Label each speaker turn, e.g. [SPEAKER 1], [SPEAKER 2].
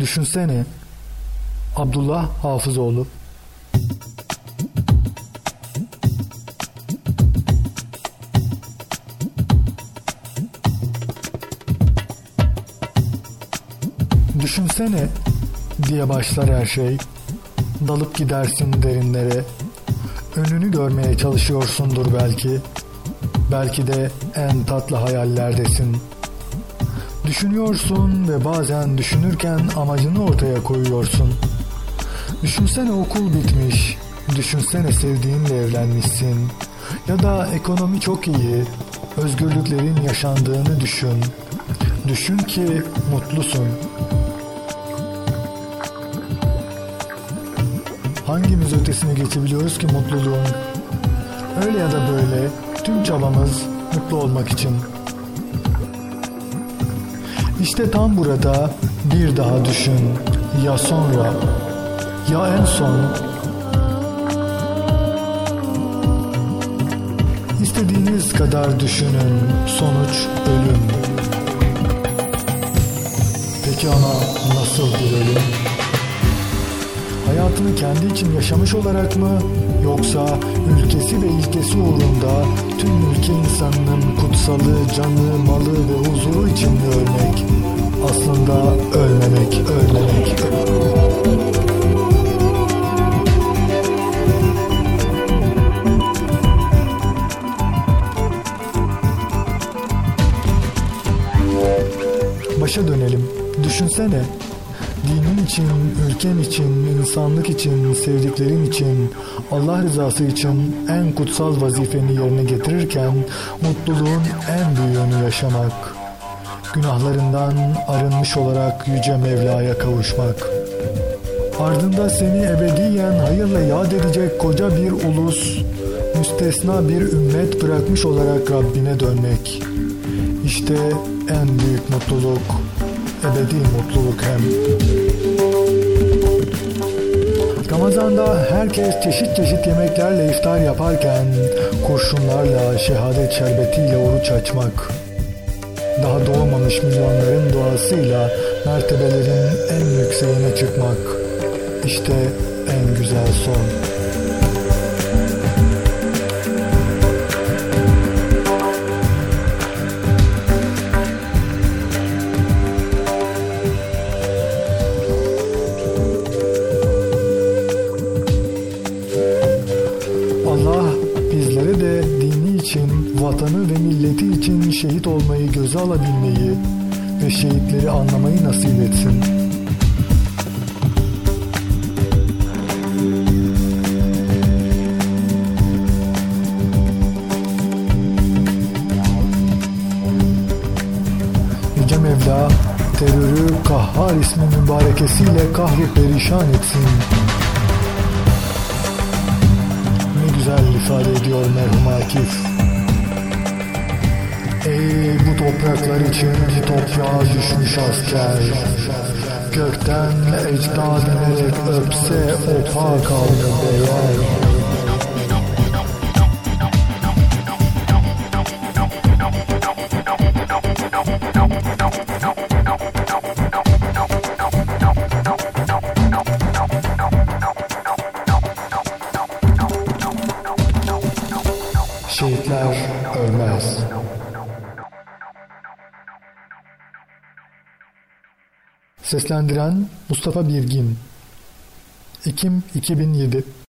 [SPEAKER 1] Düşünsene. Abdullah Hafızoğlu Düşünsene diye başlar her şey. Dalıp gidersin derinlere. Önünü görmeye çalışıyorsundur belki. Belki de en tatlı hayallerdesin. Düşünüyorsun ve bazen düşünürken amacını ortaya koyuyorsun. Düşünsene okul bitmiş. Düşünsene sevdiğinle evlenmişsin. Ya da ekonomi çok iyi. Özgürlüklerin yaşandığını düşün. Düşün ki mutlusun. Hangimiz ötesine geçebiliyoruz ki mutluluğun? Öyle ya da böyle tüm çabamız mutlu olmak için. İşte tam burada bir daha düşün. Ya sonra? Ya en son? İstediğiniz kadar düşünün. Sonuç ölüm. Peki ama nasıl bir ölüm? Hayatını kendi için yaşamış olarak mı yoksa ülkesi ve ilkesi uğrunda tüm ülke insanının kutsalı, canı, malı ve huzuru için mi ölmek? Aslında ölmemek, ölmemek. Başa dönelim. Düşünsene dinin için, ülken için, insanlık için, sevdiklerin için, Allah rızası için en kutsal vazifeni yerine getirirken mutluluğun en büyüğünü yaşamak, günahlarından arınmış olarak Yüce Mevla'ya kavuşmak, ardında seni ebediyen hayırla yad edecek koca bir ulus, müstesna bir ümmet bırakmış olarak Rabbine dönmek. İşte en büyük mutluluk, ebedi mutluluk hem. Ramazanda herkes çeşit çeşit yemeklerle iftar yaparken kurşunlarla, şehadet şerbetiyle oruç açmak. Daha doğmamış milyonların duasıyla mertebelerin en yükseğine çıkmak. İşte en güzel son. Vatanı ve milleti için şehit olmayı göze alabilmeyi ve şehitleri anlamayı nasip etsin. Yüce Mevla terörü kahhar ismi mübarekesiyle kahru perişan etsin. Ne güzel ifade ediyor merhum Akif. Bu topraklar için toprağa düşmüş asker Gökten ecdad melek öpse opa kaldı beyler Şehitler ölmez. Seslendiren Mustafa Birgin. Ekim 2007